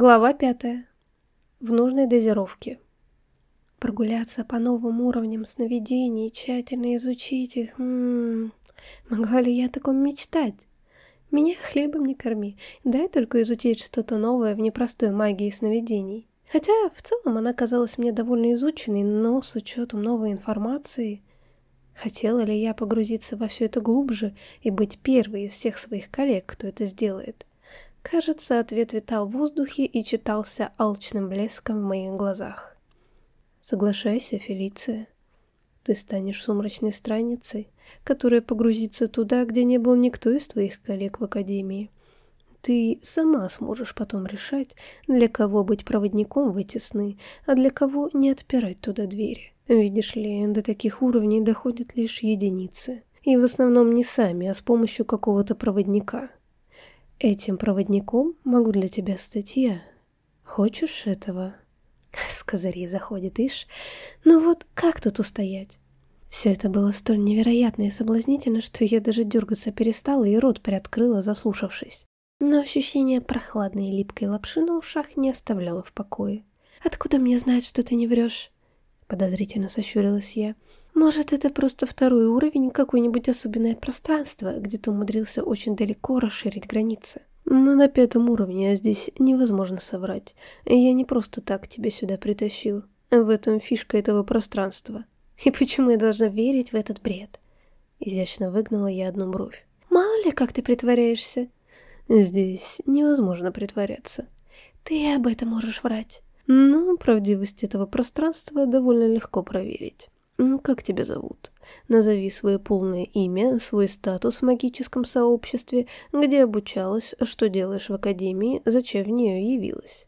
Глава пятая. В нужной дозировке. Прогуляться по новым уровням сновидений, тщательно изучить их. М -м -м. Могла ли я о таком мечтать? Меня хлебом не корми, дай только изучить что-то новое в непростой магии сновидений. Хотя, в целом, она казалась мне довольно изученной, но с учетом новой информации... Хотела ли я погрузиться во все это глубже и быть первой из всех своих коллег, кто это сделает? Кажется, ответ витал в воздухе и читался алчным блеском в моих глазах. Соглашайся, Фелиция. Ты станешь сумрачной страницей, которая погрузится туда, где не был никто из твоих коллег в Академии. Ты сама сможешь потом решать, для кого быть проводником в эти сны, а для кого не отпирать туда двери. Видишь ли, до таких уровней доходят лишь единицы. И в основном не сами, а с помощью какого-то проводника. Этим проводником могу для тебя стать я. Хочешь этого? С козырей заходит Иш. Ну вот, как тут устоять? Все это было столь невероятно и соблазнительно, что я даже дергаться перестала и рот приоткрыла, заслушавшись. Но ощущение прохладной и липкой лапши на ушах не оставляло в покое. «Откуда мне знать, что ты не врешь?» Подозрительно сощурилась я. Может, это просто второй уровень, какое-нибудь особенное пространство, где ты умудрился очень далеко расширить границы. Мы на пятом уровне, а здесь невозможно соврать. Я не просто так тебя сюда притащил. В этом фишка этого пространства. И почему я должна верить в этот бред? Изящно выгнула я одну бровь. Мало ли, как ты притворяешься. Здесь невозможно притворяться. Ты об этом можешь врать. Но правдивость этого пространства довольно легко проверить. «Как тебя зовут? Назови свое полное имя, свой статус в магическом сообществе, где обучалась, что делаешь в академии, зачем в нее явилась».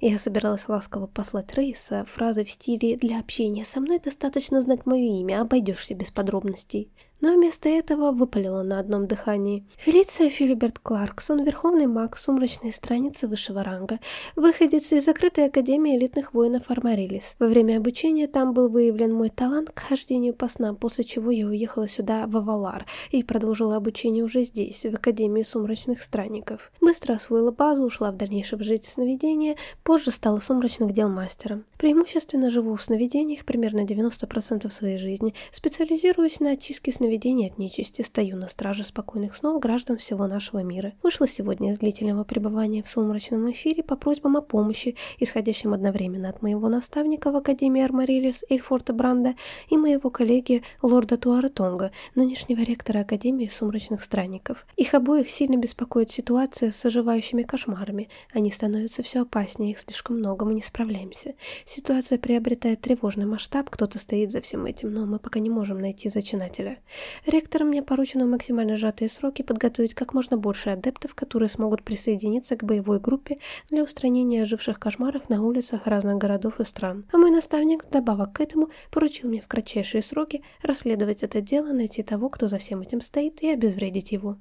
Я собиралась ласково послать Рейса фразы в стиле «Для общения со мной достаточно знать мое имя, обойдешься без подробностей» но вместо этого выпалила на одном дыхании. Фелиция Филиберт Кларксон, верховный маг сумрачной страницы высшего ранга, выходец из закрытой академии элитных воинов Армарилис. Во время обучения там был выявлен мой талант к хождению по снам, после чего я уехала сюда, в Авалар, и продолжила обучение уже здесь, в Академии сумрачных странников. Быстро освоила базу, ушла в дальнейшем жить сновидения, позже стала сумрачных дел мастером. Преимущественно живу в сновидениях примерно 90% своей жизни, специализируюсь на очистке сновидений от нечисти, стою на страже спокойных снов граждан всего нашего мира. Вышла сегодня из длительного пребывания в сумрачном эфире по просьбам о помощи, исходящим одновременно от моего наставника в Академии Армарилис Эльфорта Бранда и моего коллеги лорда Туара Тонга, нынешнего ректора Академии Сумрачных Странников. Их обоих сильно беспокоит ситуация с оживающими кошмарами. Они становятся все опаснее, их слишком много, мы не справляемся. Ситуация приобретает тревожный масштаб, кто-то стоит за всем этим, но мы пока не можем найти зачинателя. Ректором мне поручено в максимально сжатые сроки подготовить как можно больше адептов, которые смогут присоединиться к боевой группе для устранения оживших кошмаров на улицах разных городов и стран. А мой наставник, вдобавок к этому, поручил мне в кратчайшие сроки расследовать это дело, найти того, кто за всем этим стоит, и обезвредить его.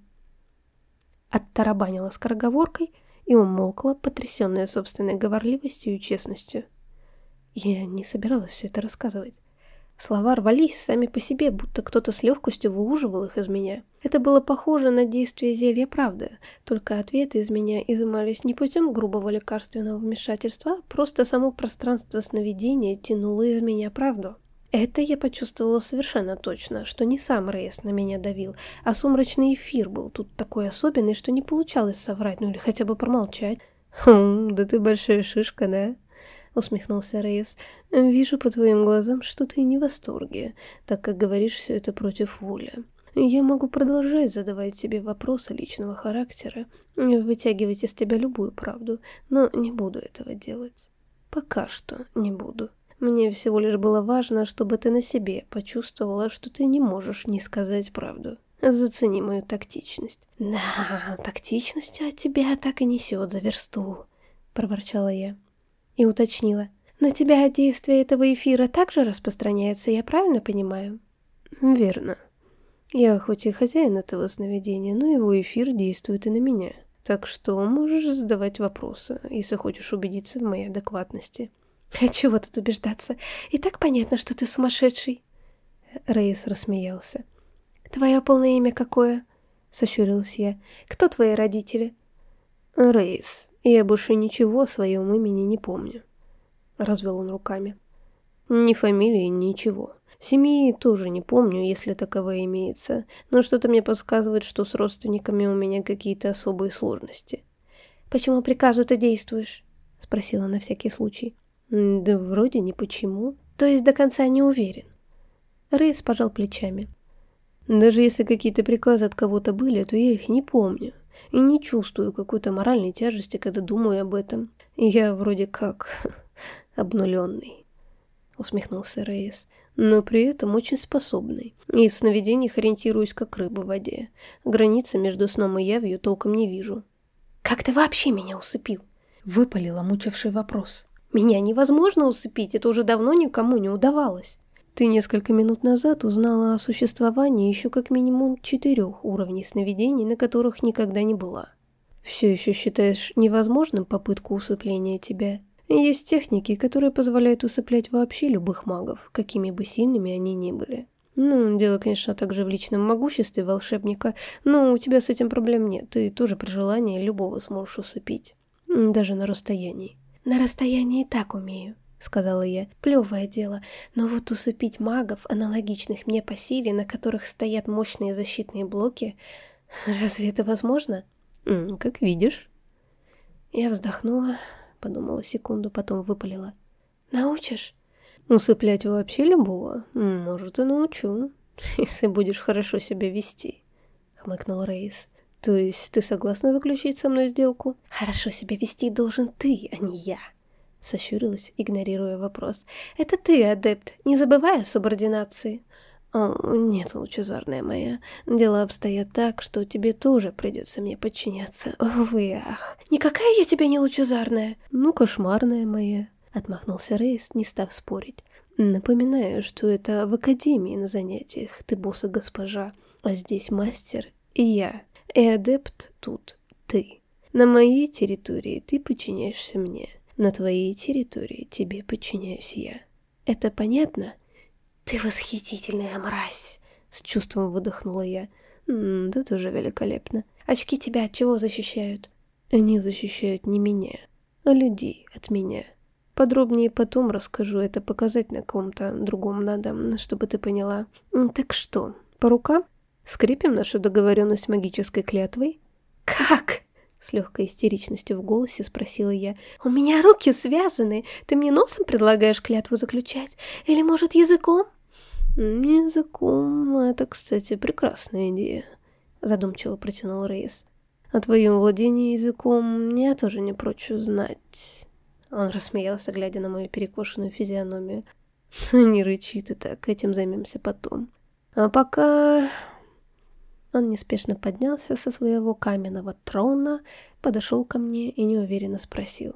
Оттарабанила скороговоркой и умолкла, потрясенная собственной говорливостью и честностью. Я не собиралась все это рассказывать. Слова рвались сами по себе, будто кто-то с легкостью выуживал их из меня. Это было похоже на действие зелья правды, только ответы из меня изымались не путем грубого лекарственного вмешательства, а просто само пространство сновидения тянуло из меня правду. Это я почувствовала совершенно точно, что не сам Рейс на меня давил, а сумрачный эфир был тут такой особенный, что не получалось соврать, ну или хотя бы промолчать. «Хм, да ты большая шишка, да?» усмехнулся Рейс. «Вижу по твоим глазам, что ты не в восторге, так как говоришь все это против воли. Я могу продолжать задавать тебе вопросы личного характера, вытягивать из тебя любую правду, но не буду этого делать. Пока что не буду. Мне всего лишь было важно, чтобы ты на себе почувствовала, что ты не можешь не сказать правду». Зацени мою тактичность. «Да, тактичностью от тебя так и несет за версту», — проворчала я и уточнила. «На тебя действие этого эфира также распространяется, я правильно понимаю?» «Верно. Я хоть и хозяин этого сновидения, но его эфир действует и на меня. Так что можешь задавать вопросы, если хочешь убедиться в моей адекватности». «А чего тут убеждаться? И так понятно, что ты сумасшедший». Рейс рассмеялся. «Твое полное имя какое?» — сощурилась я. «Кто твои родители?» «Рейс, я больше ничего о своем имени не помню», — развел он руками. «Ни фамилии, ничего. Семьи тоже не помню, если таковая имеется, но что-то мне подсказывает, что с родственниками у меня какие-то особые сложности». «Почему приказу ты действуешь?» — спросила на всякий случай. «Да вроде ни почему». «То есть до конца не уверен?» Рейс пожал плечами. «Даже если какие-то приказы от кого-то были, то я их не помню и не чувствую какой-то моральной тяжести, когда думаю об этом. Я вроде как обнуленный, усмехнулся Рейс, но при этом очень способный. И в сновидениях ориентируюсь как рыба в воде. Границы между сном и явью толком не вижу. «Как ты вообще меня усыпил?» — выпалила мучивший вопрос. «Меня невозможно усыпить, это уже давно никому не удавалось». Ты несколько минут назад узнала о существовании еще как минимум четырех уровней сновидений, на которых никогда не была. Все еще считаешь невозможным попытку усыпления тебя? Есть техники, которые позволяют усыплять вообще любых магов, какими бы сильными они ни были. Ну, дело, конечно, также в личном могуществе волшебника, но у тебя с этим проблем нет, ты тоже при желании любого сможешь усыпить. Даже на расстоянии. На расстоянии и так умею. — сказала я. «Плевое дело, но вот усыпить магов, аналогичных мне по силе, на которых стоят мощные защитные блоки, разве это возможно?» «Как видишь». Я вздохнула, подумала секунду, потом выпалила. «Научишь?» «Усыплять вообще любого? Может, и научу, если будешь хорошо себя вести», — хмыкнул Рейс. «То есть ты согласна заключить со мной сделку?» «Хорошо себя вести должен ты, а не я», Сощурилась, игнорируя вопрос. «Это ты, адепт, не забывай о субординации». «О, нет, лучезарная моя, дела обстоят так, что тебе тоже придется мне подчиняться. Увы, ах». «Никакая я тебя не лучезарная». «Ну, кошмарная моя», — отмахнулся Рейс, не став спорить. «Напоминаю, что это в академии на занятиях ты босс и госпожа, а здесь мастер и я, и адепт тут ты. На моей территории ты подчиняешься мне». На твоей территории тебе подчиняюсь я. Это понятно? Ты восхитительная мразь, с чувством выдохнула я. М -м, да тоже великолепно. Очки тебя от чего защищают? Они защищают не меня, а людей от меня. Подробнее потом расскажу, это показать на ком-то другом надо, чтобы ты поняла. Так что, по рукам? Скрепим нашу договоренность магической клятвой? Как? С легкой истеричностью в голосе спросила я. «У меня руки связаны. Ты мне носом предлагаешь клятву заключать? Или, может, языком?» «Языком. Это, кстати, прекрасная идея», — задумчиво протянул Рейс. «О твоем владении языком я тоже не прочь узнать». Он рассмеялся, глядя на мою перекошенную физиономию. «Не рычи ты так, этим займемся потом. А пока он неспешно поднялся со своего каменного трона, подошел ко мне и неуверенно спросил.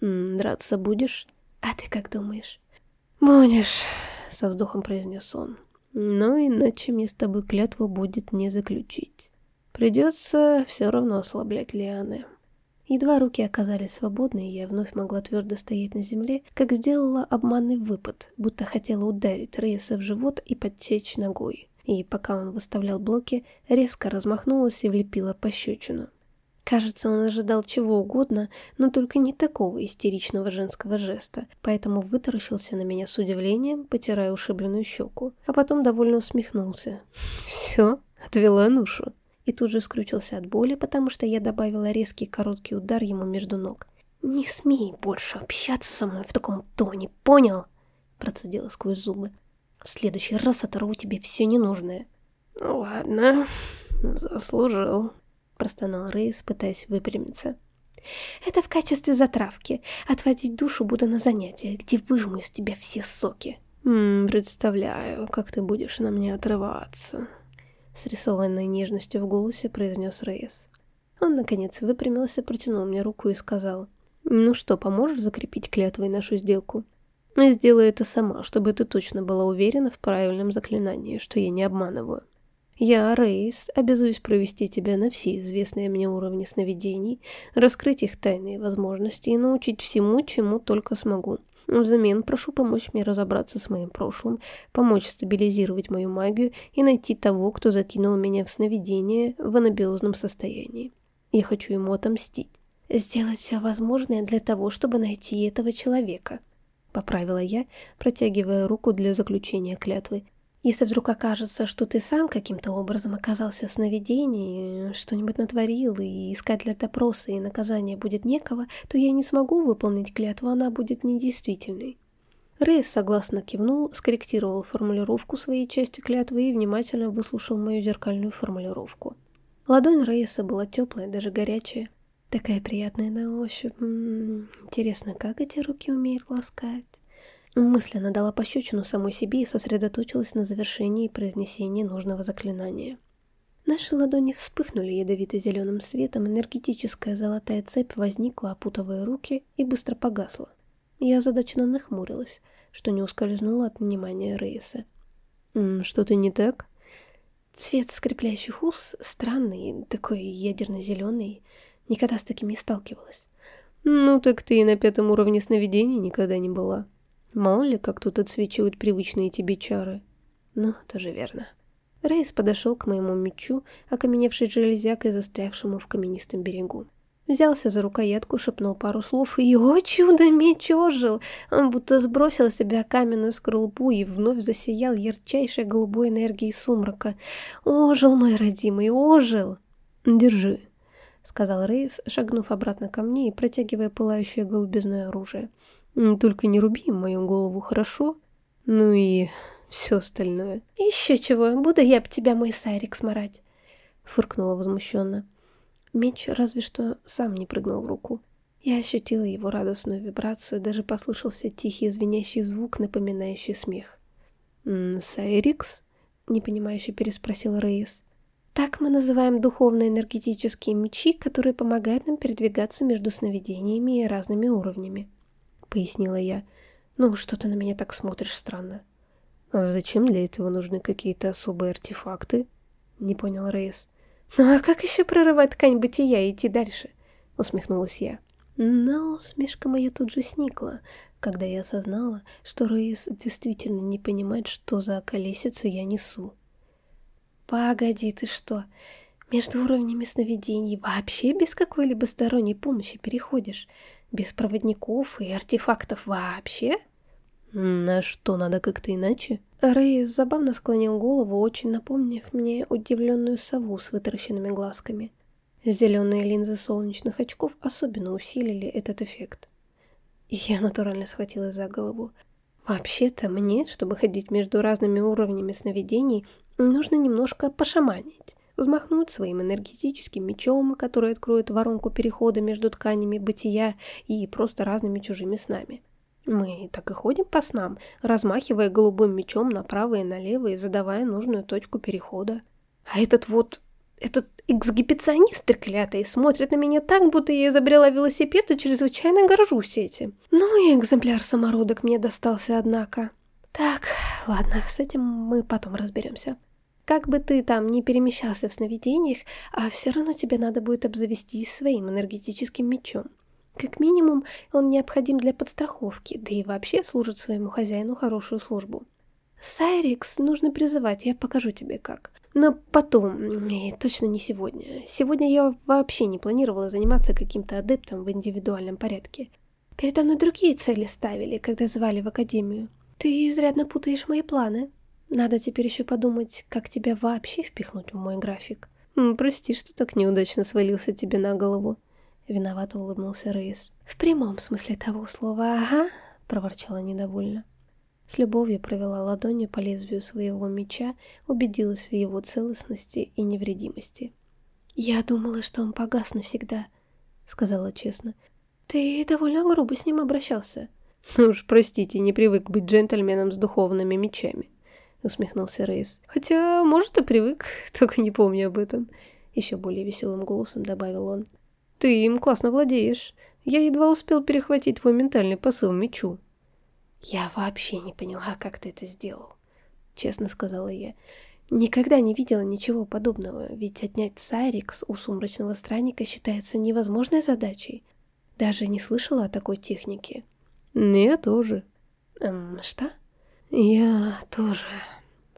«Драться будешь?» «А ты как думаешь?» «Будешь», — со вздохом произнес он. «Но иначе мне с тобой клятву будет не заключить. Придется все равно ослаблять лианы». Едва руки оказались свободны, и я вновь могла твердо стоять на земле, как сделала обманный выпад, будто хотела ударить Рейса в живот и подтечь ногой и, пока он выставлял блоки, резко размахнулась и влепила пощечину. Кажется, он ожидал чего угодно, но только не такого истеричного женского жеста, поэтому вытаращился на меня с удивлением, потирая ушибленную щеку, а потом довольно усмехнулся. «Все, отвела ношу». И тут же скрючился от боли, потому что я добавила резкий короткий удар ему между ног. «Не смей больше общаться со мной в таком тоне, понял?» Процедила сквозь зубы. В следующий раз оторву тебе все ненужное. Ладно, заслужил, простонал Рейс, пытаясь выпрямиться. Это в качестве затравки. Отводить душу буду на занятиях, где выжму из тебя все соки. М -м, представляю, как ты будешь на мне отрываться. С рисованной нежностью в голосе произнес Рейс. Он, наконец, выпрямился, протянул мне руку и сказал. «Ну что, поможешь закрепить клятвой нашу сделку?» Сделай это сама, чтобы ты точно была уверена в правильном заклинании, что я не обманываю. Я, Рейс, обязуюсь провести тебя на все известные мне уровни сновидений, раскрыть их тайные возможности и научить всему, чему только смогу. Взамен прошу помочь мне разобраться с моим прошлым, помочь стабилизировать мою магию и найти того, кто закинул меня в сновидение в анабиозном состоянии. Я хочу ему отомстить. сделать все возможное для того, чтобы найти этого человека», — поправила я, протягивая руку для заключения клятвы. «Если вдруг окажется, что ты сам каким-то образом оказался в сновидении, что-нибудь натворил, и искать для допроса и наказания будет некого, то я не смогу выполнить клятву, она будет недействительной». Рейс согласно кивнул, скорректировал формулировку своей части клятвы и внимательно выслушал мою зеркальную формулировку. Ладонь Рейса была теплая, даже горячая. Такая приятная на ощупь. М -м -м. Интересно, как эти руки умеют ласкать? Мысленно дала пощечину самой себе и сосредоточилась на завершении и произнесении нужного заклинания. Наши ладони вспыхнули ядовито-зеленым светом, энергетическая золотая цепь возникла, опутывая руки, и быстро погасла. Я озадаченно нахмурилась, что не ускользнуло от внимания Рейса. «Что-то не так?» Цвет скрепляющих уз странный, такой ядерно-зеленый. Никогда с таким не сталкивалась. «Ну так ты и на пятом уровне сновидений никогда не была. Мало ли, как тут отсвечивают привычные тебе чары». «Ну, тоже верно». Рейс подошел к моему мечу, окаменевшей железякой, застрявшему в каменистом берегу. Взялся за рукоятку, шепнул пару слов, и, о чудо, меч ожил! Он будто сбросил с себя каменную скорлупу и вновь засиял ярчайшей голубой энергией сумрака. Ожил, мой родимый, ожил! Держи, — сказал Рейс, шагнув обратно ко мне и протягивая пылающее голубизное оружие. Только не руби мою голову, хорошо? Ну и все остальное. Еще чего, буду я об тебя мой сайрик сморать, — фыркнула возмущенно. Меч разве что сам не прыгнул в руку. Я ощутила его радостную вибрацию, даже послышался тихий звенящий звук, напоминающий смех. «Сайрикс?» — непонимающе переспросил Рейс. «Так мы называем духовно-энергетические мечи, которые помогают нам передвигаться между сновидениями и разными уровнями», — пояснила я. «Ну, что ты на меня так смотришь странно?» «А зачем для этого нужны какие-то особые артефакты?» — не понял Рейс. «Ну а как еще прорывать ткань бытия и идти дальше?» — усмехнулась я. Но усмешка моя тут же сникла, когда я осознала, что Рейс действительно не понимает, что за колесицу я несу. «Погоди, ты что? Между уровнями сновидений вообще без какой-либо сторонней помощи переходишь? Без проводников и артефактов вообще?» «На что, надо как-то иначе?» Рэй забавно склонил голову, очень напомнив мне удивленную сову с вытаращенными глазками. Зеленые линзы солнечных очков особенно усилили этот эффект. Я натурально схватилась за голову. Вообще-то мне, чтобы ходить между разными уровнями сновидений, нужно немножко пошаманить, взмахнуть своим энергетическим мечом, который откроет воронку перехода между тканями бытия и просто разными чужими снами. Мы так и ходим по снам, размахивая голубым мечом направо и налево и задавая нужную точку перехода. А этот вот, этот эксгибиционист треклятый смотрит на меня так, будто я изобрела велосипед и чрезвычайно горжусь этим. Ну и экземпляр самородок мне достался, однако. Так, ладно, с этим мы потом разберемся. Как бы ты там не перемещался в сновидениях, а все равно тебе надо будет обзавестись своим энергетическим мечом. Как минимум, он необходим для подстраховки, да и вообще служит своему хозяину хорошую службу. Сайрикс нужно призывать, я покажу тебе как. Но потом, и точно не сегодня. Сегодня я вообще не планировала заниматься каким-то адептом в индивидуальном порядке. Передо мной другие цели ставили, когда звали в академию. Ты изрядно путаешь мои планы. Надо теперь еще подумать, как тебя вообще впихнуть в мой график. Прости, что так неудачно свалился тебе на голову. Виновато улыбнулся Рейс. «В прямом смысле того слова, ага», — проворчала недовольно. С любовью провела ладонью по лезвию своего меча, убедилась в его целостности и невредимости. «Я думала, что он погас навсегда», — сказала честно. «Ты довольно грубо с ним обращался». «Ну уж, простите, не привык быть джентльменом с духовными мечами», — усмехнулся Рейс. «Хотя, может, и привык, только не помню об этом», — еще более веселым голосом добавил он. Ты им классно владеешь. Я едва успел перехватить твой ментальный посыл мечу. Я вообще не поняла, как ты это сделал, честно сказала я. Никогда не видела ничего подобного, ведь отнять Сайрикс у сумрачного странника считается невозможной задачей. Даже не слышала о такой технике. Я тоже. Эм, что? Я тоже,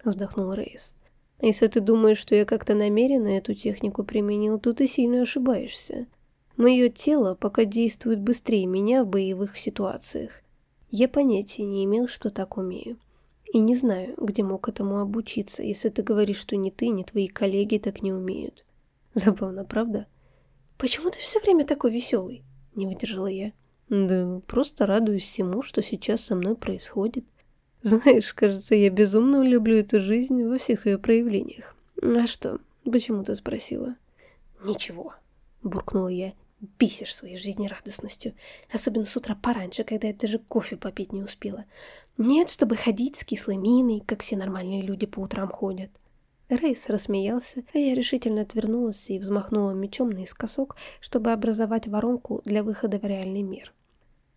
вздохнул Рейс. Если ты думаешь, что я как-то намеренно эту технику применил, то ты сильно ошибаешься. Мое тело пока действует быстрее меня в боевых ситуациях. Я понятия не имел, что так умею. И не знаю, где мог этому обучиться, если ты говоришь, что ни ты, ни твои коллеги так не умеют. Забавно, правда? Почему ты все время такой веселый? Не выдержала я. Да просто радуюсь всему, что сейчас со мной происходит. Знаешь, кажется, я безумно люблю эту жизнь во всех ее проявлениях. А что, почему ты спросила? Ничего, буркнула я. Бесишь своей жизнерадостностью, особенно с утра пораньше, когда я даже кофе попить не успела. Нет, чтобы ходить с кислой миной, как все нормальные люди по утрам ходят. Рейс рассмеялся, а я решительно отвернулась и взмахнула мечом наискосок, чтобы образовать воронку для выхода в реальный мир.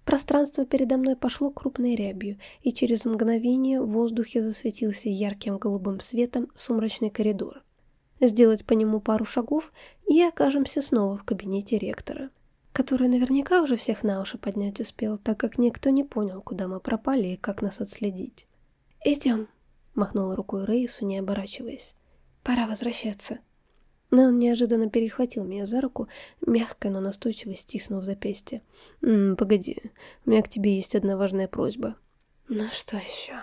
Пространство передо мной пошло крупной рябью, и через мгновение в воздухе засветился ярким голубым светом сумрачный коридор. Сделать по нему пару шагов, и окажемся снова в кабинете ректора, который наверняка уже всех на уши поднять успел, так как никто не понял, куда мы пропали и как нас отследить. «Идем», — махнула рукой Рейсу, не оборачиваясь. Пора возвращаться. Но он неожиданно перехватил меня за руку, мягко, но настойчиво стиснув запястье. «М -м, «Погоди, у меня к тебе есть одна важная просьба». «Ну что еще?»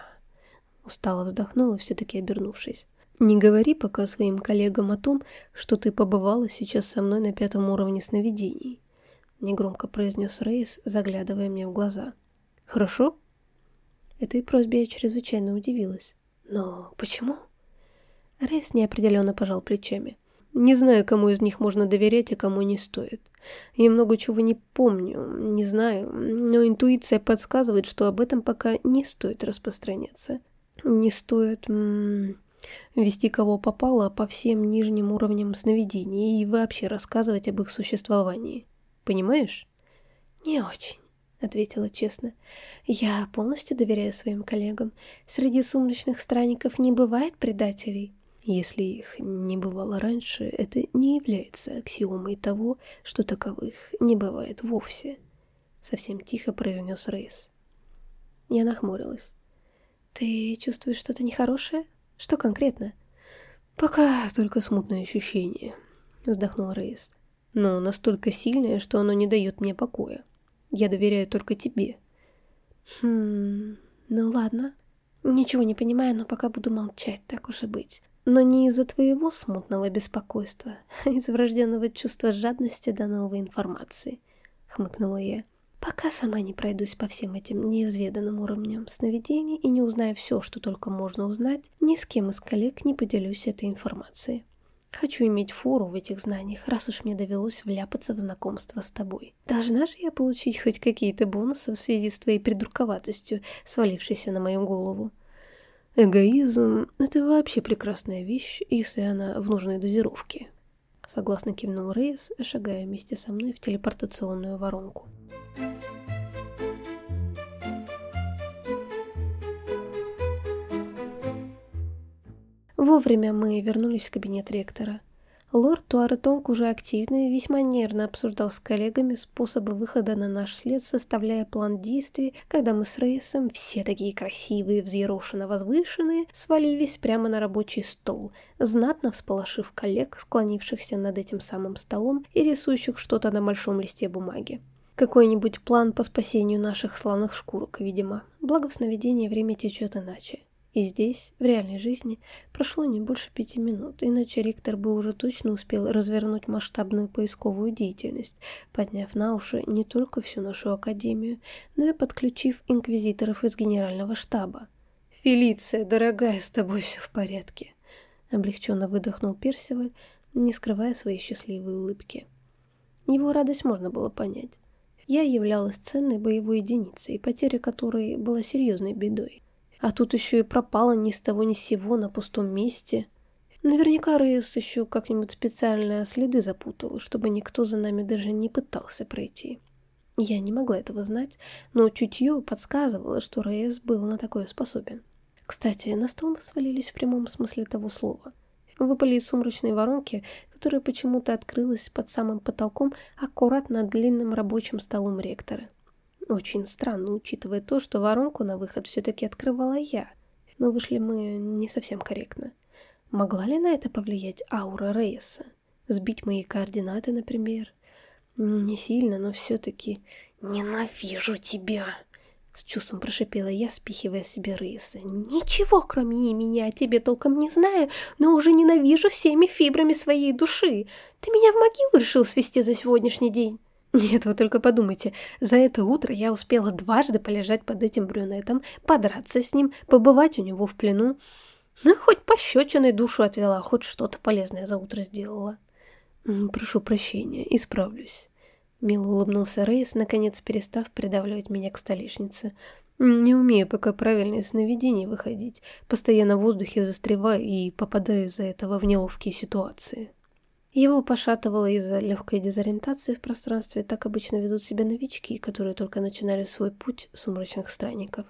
Устало вздохнула, все-таки обернувшись. «Не говори пока своим коллегам о том, что ты побывала сейчас со мной на пятом уровне сновидений», — негромко произнес Рейс, заглядывая мне в глаза. «Хорошо?» Этой просьбе я чрезвычайно удивилась. «Но почему?» Рейс неопределенно пожал плечами. Не знаю, кому из них можно доверять, а кому не стоит. Я много чего не помню, не знаю, но интуиция подсказывает, что об этом пока не стоит распространяться. Не стоит м -м, вести кого попало по всем нижним уровням сновидений и вообще рассказывать об их существовании. Понимаешь? Не очень. — ответила честно. «Я полностью доверяю своим коллегам. Среди сумрачных странников не бывает предателей. Если их не бывало раньше, это не является аксиомой того, что таковых не бывает вовсе. Совсем тихо произнес Рейс. Я нахмурилась. «Ты чувствуешь что-то нехорошее? Что конкретно?» «Пока только смутное ощущение», — вздохнул Рейс. «Но настолько сильное, что оно не дает мне покоя. Я доверяю только тебе». «Хм... Ну ладно. Ничего не понимаю, но пока буду молчать, так уж и быть. Но не из-за твоего смутного беспокойства, а из врожденного чувства жадности до новой информации, хмыкнула я. Пока сама не пройдусь по всем этим неизведанным уровням сновидений и не узнаю все, что только можно узнать, ни с кем из коллег не поделюсь этой информацией. Хочу иметь фору в этих знаниях, раз уж мне довелось вляпаться в знакомство с тобой. Должна же я получить хоть какие-то бонусы в связи с твоей придурковатостью, свалившейся на мою голову. Эгоизм — это вообще прекрасная вещь, если она в нужной дозировке. Согласно кивнул Рейс, шагая вместе со мной в телепортационную воронку. Вовремя мы вернулись в кабинет ректора. Лорд Туаретонг уже активно и весьма нервно обсуждал с коллегами способы выхода на наш след, составляя план действий, когда мы с Рейсом, все такие красивые, взъерошенно возвышенные, свалились прямо на рабочий стол, знатно всполошив коллег, склонившихся над этим самым столом и рисующих что-то на большом листе бумаги. Какой-нибудь план по спасению наших славных шкурок, видимо. Благо в сновидении время течет иначе. И здесь, в реальной жизни, прошло не больше пяти минут, иначе ректор бы уже точно успел развернуть масштабную поисковую деятельность, подняв на уши не только всю нашу академию, но и подключив инквизиторов из генерального штаба. «Фелиция, дорогая, с тобой все в порядке», — облегченно выдохнул Персиваль, не скрывая своей счастливой улыбки. Его радость можно было понять. Я являлась ценной боевой единицей, потеря которой была серьезной бедой. А тут еще и пропала ни с того ни с сего на пустом месте. Наверняка Рейс еще как-нибудь специально следы запутал, чтобы никто за нами даже не пытался пройти. Я не могла этого знать, но чутье подсказывало, что Рейс был на такое способен. Кстати, на стол мы свалились в прямом смысле того слова. Выпали из сумрачной воронки, которая почему-то открылась под самым потолком аккуратно над длинным рабочим столом ректора. Очень странно, учитывая то, что воронку на выход все-таки открывала я. Но вышли мы не совсем корректно. Могла ли на это повлиять аура Рейса? Сбить мои координаты, например? Не сильно, но все-таки «Ненавижу тебя!» С чувством прошипела я, спихивая себе рыса. «Ничего, кроме имени, о тебе толком не знаю, но уже ненавижу всеми фибрами своей души. Ты меня в могилу решил свести за сегодняшний день?» Нет, вы только подумайте, за это утро я успела дважды полежать под этим брюнетом, подраться с ним, побывать у него в плену. Ну, хоть пощечиной душу отвела, хоть что-то полезное за утро сделала. Прошу прощения, исправлюсь. Мило улыбнулся Рейс, наконец перестав придавливать меня к столешнице. Не умею пока правильно из сновидений выходить. Постоянно в воздухе застреваю и попадаю из-за этого в неловкие ситуации. Его пошатывало из-за легкой дезориентации в пространстве, так обычно ведут себя новички, которые только начинали свой путь сумрачных странников.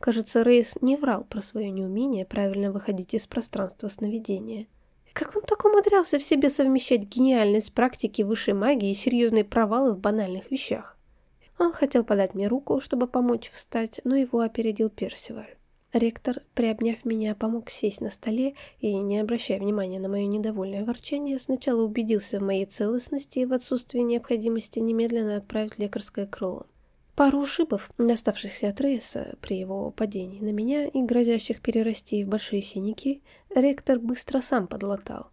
Кажется, Рейс не врал про свое неумение правильно выходить из пространства сновидения. Как он так умудрялся в себе совмещать гениальность практики высшей магии и серьезные провалы в банальных вещах? Он хотел подать мне руку, чтобы помочь встать, но его опередил Персиваль. Ректор, приобняв меня, помог сесть на столе и, не обращая внимания на мое недовольное ворчание, сначала убедился в моей целостности и в отсутствии необходимости немедленно отправить лекарское крыло. Пару ушибов, доставшихся от Рейса при его падении на меня и грозящих перерасти в большие синяки, ректор быстро сам подлатал,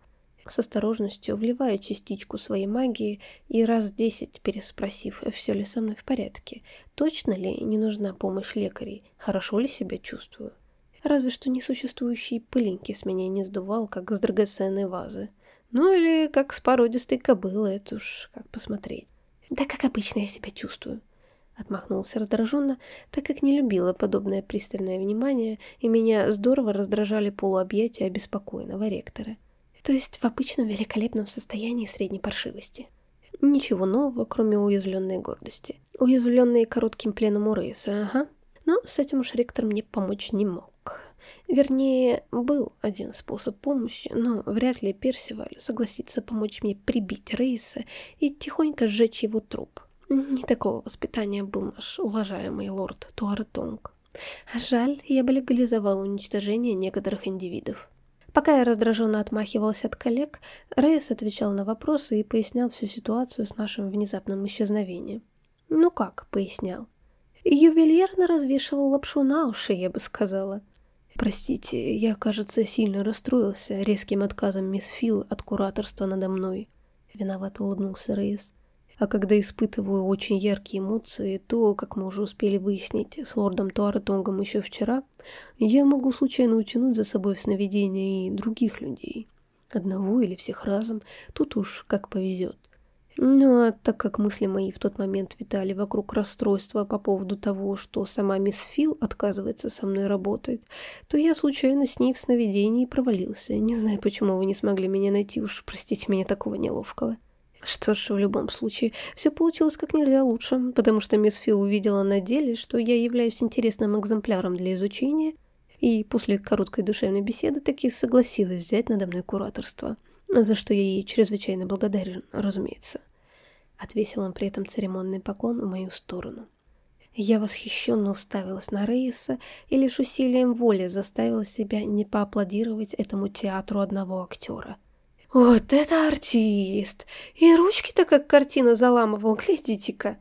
с осторожностью вливая частичку своей магии и раз десять переспросив, все ли со мной в порядке, точно ли не нужна помощь лекарей, хорошо ли себя чувствую. Разве что несуществующие пылинки с меня не сдувал, как с драгоценной вазы. Ну или как с породистой кобылы, это уж как посмотреть. Да как обычно я себя чувствую. Отмахнулся раздраженно, так как не любила подобное пристальное внимание, и меня здорово раздражали полуобъятия обеспокоенного ректора. То есть в обычном великолепном состоянии средней паршивости. Ничего нового, кроме уязвленной гордости. Уязвленной коротким пленом у Рейса, ага. Но с этим уж ректор мне помочь не мог. Вернее, был один способ помощи, но вряд ли Персиваль согласится помочь мне прибить Рейса и тихонько сжечь его труп. Не такого воспитания был наш уважаемый лорд Туаретонг. Жаль, я бы легализовал уничтожение некоторых индивидов. Пока я раздраженно отмахивался от коллег, Рейс отвечал на вопросы и пояснял всю ситуацию с нашим внезапным исчезновением. Ну как пояснял? Ювелирно развешивал лапшу на уши, я бы сказала. Простите, я, кажется, сильно расстроился резким отказом мисс Фил от кураторства надо мной. Виновато улыбнулся Рейс. А когда испытываю очень яркие эмоции, то, как мы уже успели выяснить с лордом Туаретонгом еще вчера, я могу случайно утянуть за собой в сновидение и других людей. Одного или всех разом, тут уж как повезет. Ну, а так как мысли мои в тот момент витали вокруг расстройства по поводу того, что сама мисс Фил отказывается со мной работать, то я случайно с ней в сновидении провалился. Не знаю, почему вы не смогли меня найти, уж простите меня такого неловкого. Что ж, в любом случае, все получилось как нельзя лучше, потому что мисс Фил увидела на деле, что я являюсь интересным экземпляром для изучения, и после короткой душевной беседы таки согласилась взять надо мной кураторство, за что я ей чрезвычайно благодарен, разумеется. Отвесил он при этом церемонный поклон в мою сторону. Я восхищенно уставилась на Рейса и лишь усилием воли заставила себя не поаплодировать этому театру одного актера — вот это артист! И ручки-то как картина заламывал, глядите-ка.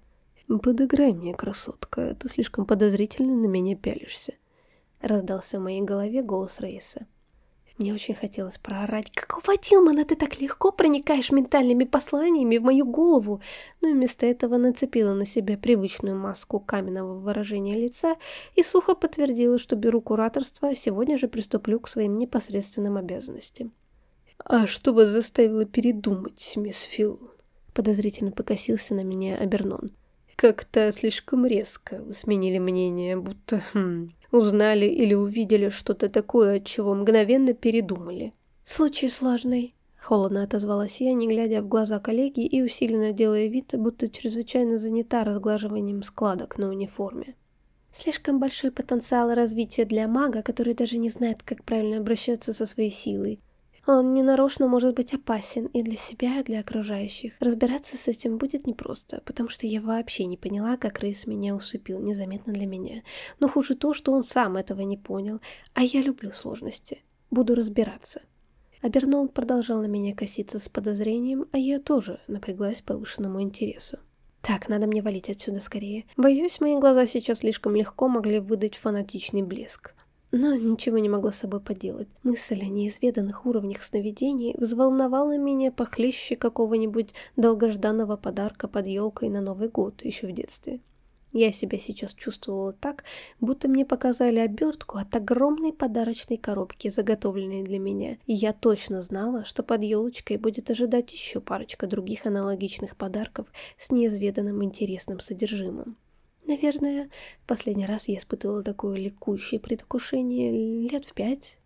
Подыграй мне, красотка, ты слишком подозрительно на меня пялишься. Раздался в моей голове голос Рейса. Мне очень хотелось проорать, какого Тилмана ты так легко проникаешь ментальными посланиями в мою голову, но вместо этого нацепила на себя привычную маску каменного выражения лица и сухо подтвердила, что беру кураторство, а сегодня же приступлю к своим непосредственным обязанностям. «А что вас заставило передумать, мисс Фил?» Подозрительно покосился на меня Абернон. «Как-то слишком резко вы сменили мнение, будто хм, узнали или увидели что-то такое, от чего мгновенно передумали». «Случай сложный», — холодно отозвалась я, не глядя в глаза коллеги и усиленно делая вид, будто чрезвычайно занята разглаживанием складок на униформе. Слишком большой потенциал развития для мага, который даже не знает, как правильно обращаться со своей силой. Он ненарочно может быть опасен и для себя, и для окружающих. Разбираться с этим будет непросто, потому что я вообще не поняла, как Рейс меня усыпил незаметно для меня. Но хуже то, что он сам этого не понял, а я люблю сложности. Буду разбираться. Абернон продолжал на меня коситься с подозрением, а я тоже напряглась повышенному интересу. Так, надо мне валить отсюда скорее. Боюсь, мои глаза сейчас слишком легко могли выдать фанатичный блеск. Но ничего не могла с собой поделать. Мысль о неизведанных уровнях сновидений взволновала меня похлеще какого-нибудь долгожданного подарка под елкой на Новый год еще в детстве. Я себя сейчас чувствовала так, будто мне показали обертку от огромной подарочной коробки, заготовленной для меня, и я точно знала, что под елочкой будет ожидать еще парочка других аналогичных подарков с неизведанным интересным содержимым. Наверное, последний раз я испытывала такое ликующее предвкушение лет в пять.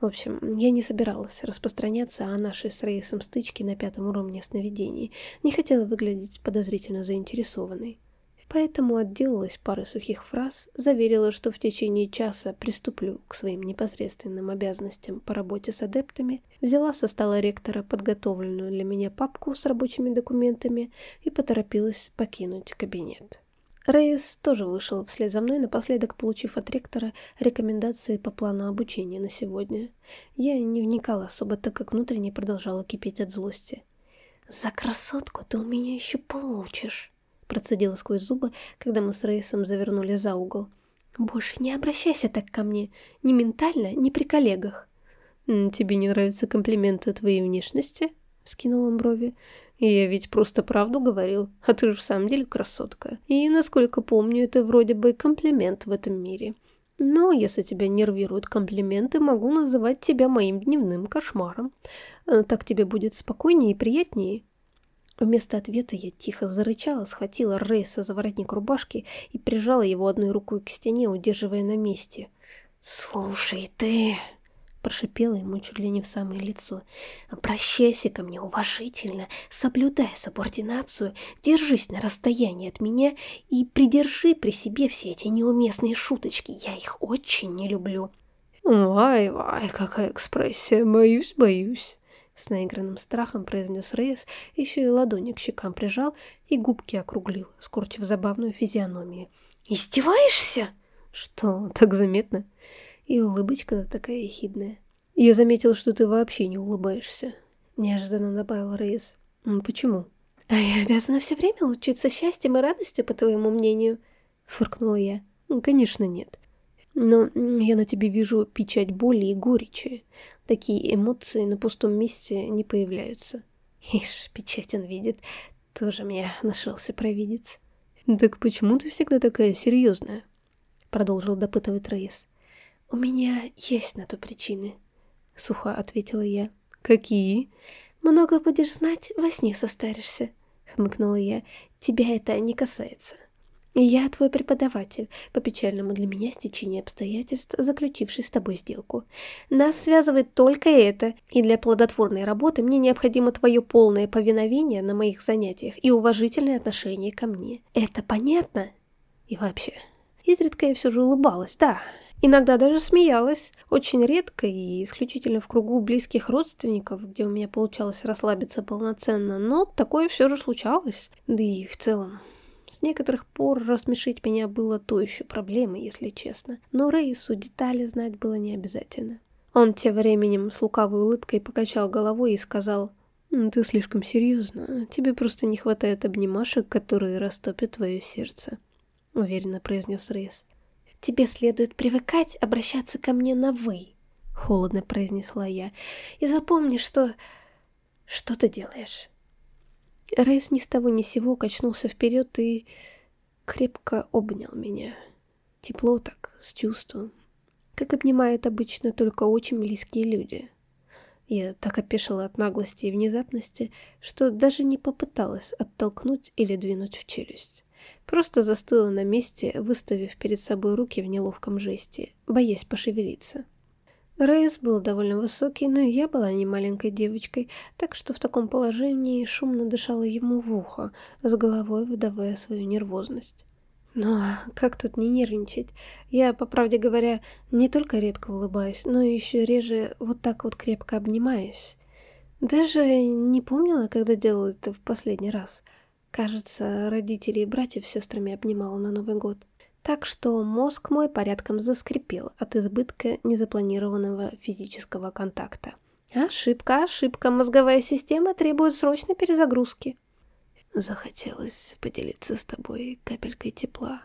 В общем, я не собиралась распространяться о нашей с Рейсом стычке на пятом уровне сновидений, не хотела выглядеть подозрительно заинтересованной поэтому отделалась парой сухих фраз, заверила, что в течение часа приступлю к своим непосредственным обязанностям по работе с адептами, взяла со стола ректора подготовленную для меня папку с рабочими документами и поторопилась покинуть кабинет. Рейс тоже вышел вслед за мной, напоследок получив от ректора рекомендации по плану обучения на сегодня. Я не вникала особо, так как внутренне продолжала кипеть от злости. «За красотку ты у меня еще получишь!» процедила сквозь зубы, когда мы с Рейсом завернули за угол. «Больше не обращайся так ко мне, ни ментально, ни при коллегах». «Тебе не нравятся комплименты о твоей внешности?» — вскинул он брови. «Я ведь просто правду говорил, а ты же в самом деле красотка. И, насколько помню, это вроде бы комплимент в этом мире. Но если тебя нервируют комплименты, могу называть тебя моим дневным кошмаром. Э, так тебе будет спокойнее и приятнее». Вместо ответа я тихо зарычала, схватила Рейса за воротник рубашки и прижала его одной рукой к стене, удерживая на месте. «Слушай ты!» — прошипела ему чуть ли не в самое лицо. «Обращайся ко мне уважительно, соблюдай субординацию, держись на расстоянии от меня и придержи при себе все эти неуместные шуточки. Я их очень не люблю». «Вай-вай, какая экспрессия! Боюсь, боюсь!» С наигранным страхом произнес Рейс, еще и ладони к щекам прижал и губки округлил, скорчив забавную физиономию. «Издеваешься?» «Что, так заметно?» И улыбочка-то такая ехидная. «Я заметил, что ты вообще не улыбаешься», — неожиданно добавил Рейс. «Почему?» «А я обязана все время лучиться счастьем и радостью, по твоему мнению?» — фыркнула я. «Конечно нет. Но я на тебе вижу печать боли и горечи. Такие эмоции на пустом месте не появляются. Ишь, печать он видит. Тоже мне нашелся провидец. Так почему ты всегда такая серьезная? Продолжил допытывать Рейс. У меня есть на то причины. Сухо ответила я. Какие? Много будешь знать, во сне состаришься. Хмыкнула я. Тебя это не касается. «Я твой преподаватель, по печальному для меня стечению обстоятельств, заключивший с тобой сделку. Нас связывает только это, и для плодотворной работы мне необходимо твое полное повиновение на моих занятиях и уважительное отношение ко мне. Это понятно?» И вообще, изредка я все же улыбалась, да, Иногда даже смеялась, очень редко и исключительно в кругу близких родственников, где у меня получалось расслабиться полноценно, но такое все же случалось. Да и в целом, с некоторых пор рассмешить меня было то еще проблемой, если честно, но Рейсу детали знать было не обязательно. Он тем временем с лукавой улыбкой покачал головой и сказал, «Ты слишком серьезно, тебе просто не хватает обнимашек, которые растопят твое сердце», — уверенно произнес Рейс. «Тебе следует привыкать обращаться ко мне на «вы», — холодно произнесла я, «и запомни, что... что ты делаешь». Рейс ни с того ни сего качнулся вперед и крепко обнял меня. Тепло так, с чувством. Как обнимают обычно только очень близкие люди. Я так опешила от наглости и внезапности, что даже не попыталась оттолкнуть или двинуть в челюсть. Просто застыла на месте, выставив перед собой руки в неловком жесте, боясь пошевелиться. Рейс был довольно высокий, но я была не маленькой девочкой, так что в таком положении шумно дышала ему в ухо, с головой выдавая свою нервозность. Но как тут не нервничать? Я, по правде говоря, не только редко улыбаюсь, но еще реже вот так вот крепко обнимаюсь. Даже не помнила, когда делала это в последний раз. Кажется, родителей и братьев с сестрами обнимала на Новый год. Так что мозг мой порядком заскрипел от избытка незапланированного физического контакта. Ошибка, ошибка. Мозговая система требует срочной перезагрузки. Захотелось поделиться с тобой капелькой тепла,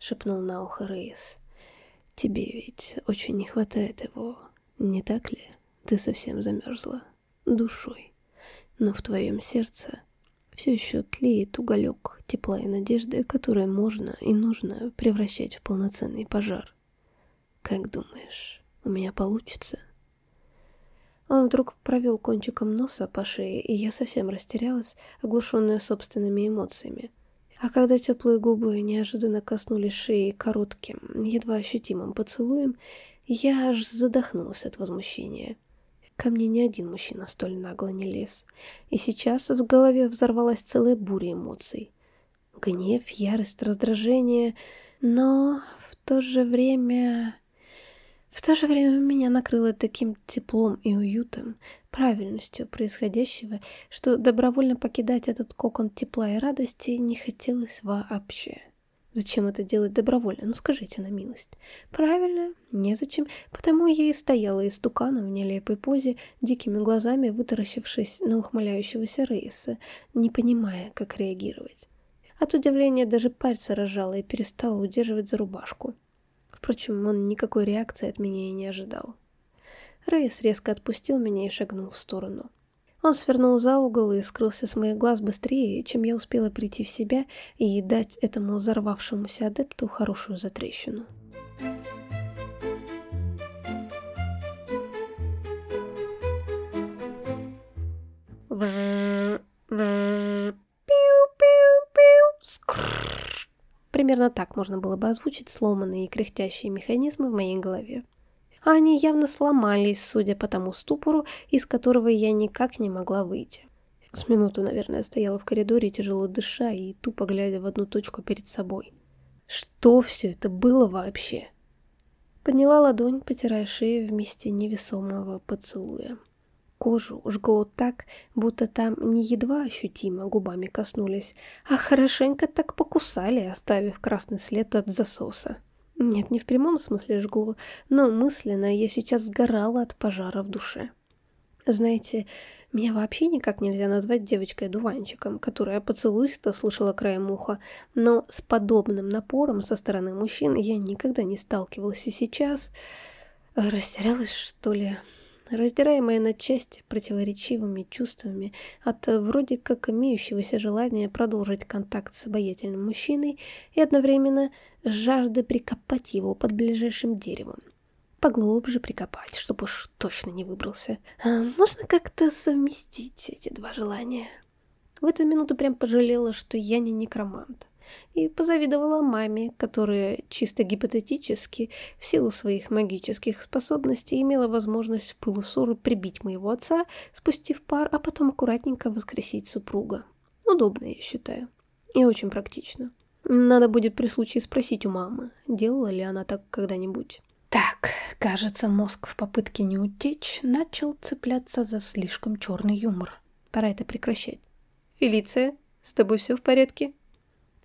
шепнул на ухо Рейс. Тебе ведь очень не хватает его, не так ли? Ты совсем замерзла душой, но в твоем сердце все еще тлеет уголек тепла и надежды, которые можно и нужно превращать в полноценный пожар. Как думаешь, у меня получится? Он вдруг провел кончиком носа по шее, и я совсем растерялась, оглушенная собственными эмоциями. А когда теплые губы неожиданно коснулись шеи коротким, едва ощутимым поцелуем, я аж задохнулась от возмущения. Ко мне ни один мужчина столь нагло не лез. И сейчас в голове взорвалась целая буря эмоций. Гнев, ярость, раздражение, но в то же время... В то же время меня накрыло таким теплом и уютом, правильностью происходящего, что добровольно покидать этот кокон тепла и радости не хотелось вообще. Зачем это делать добровольно? Ну скажите на милость. Правильно, незачем, потому я и стояла истуканом в нелепой позе, дикими глазами вытаращившись на ухмыляющегося Рейса, не понимая, как реагировать. От удивления даже пальцы разжала и перестала удерживать за рубашку. Впрочем, он никакой реакции от меня и не ожидал. Рейс резко отпустил меня и шагнул в сторону. Он свернул за угол и скрылся с моих глаз быстрее, чем я успела прийти в себя и дать этому взорвавшемуся адепту хорошую затрещину. Примерно так можно было бы озвучить сломанные и кряхтящие механизмы в моей голове. А они явно сломались, судя по тому ступору, из которого я никак не могла выйти. С минуту, наверное, стояла в коридоре, тяжело дыша и тупо глядя в одну точку перед собой. Что все это было вообще? Подняла ладонь, потирая шею вместе невесомого поцелуя. Кожу жгло так, будто там не едва ощутимо губами коснулись, а хорошенько так покусали, оставив красный след от засоса. Нет, не в прямом смысле жгло, но мысленно я сейчас сгорала от пожара в душе. Знаете, меня вообще никак нельзя назвать девочкой-дуванчиком, которая поцелуй-то слышала краем уха, но с подобным напором со стороны мужчин я никогда не сталкивалась и сейчас... Растерялась, что ли? Раздираемая на части противоречивыми чувствами от вроде как имеющегося желания продолжить контакт с обаятельным мужчиной и одновременно жажды прикопать его под ближайшим деревом. Поглубже прикопать, чтобы уж точно не выбрался. А можно как-то совместить эти два желания? В эту минуту прям пожалела, что я не некромант и позавидовала маме, которая чисто гипотетически, в силу своих магических способностей, имела возможность в пылу ссоры прибить моего отца, спустив пар, а потом аккуратненько воскресить супруга. Удобно, я считаю. И очень практично. Надо будет при случае спросить у мамы, делала ли она так когда-нибудь. Так, кажется, мозг в попытке не утечь начал цепляться за слишком черный юмор. Пора это прекращать. Фелиция, с тобой все в порядке?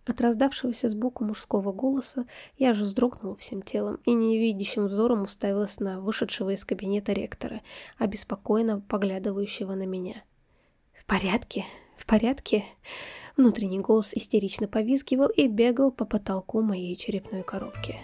От раздавшегося сбоку мужского голоса я же вздрогнула всем телом и невидящим взором уставилась на вышедшего из кабинета ректора, обеспокоенно поглядывающего на меня. «В порядке? В порядке?» Внутренний голос истерично повизгивал и бегал по потолку моей черепной коробки.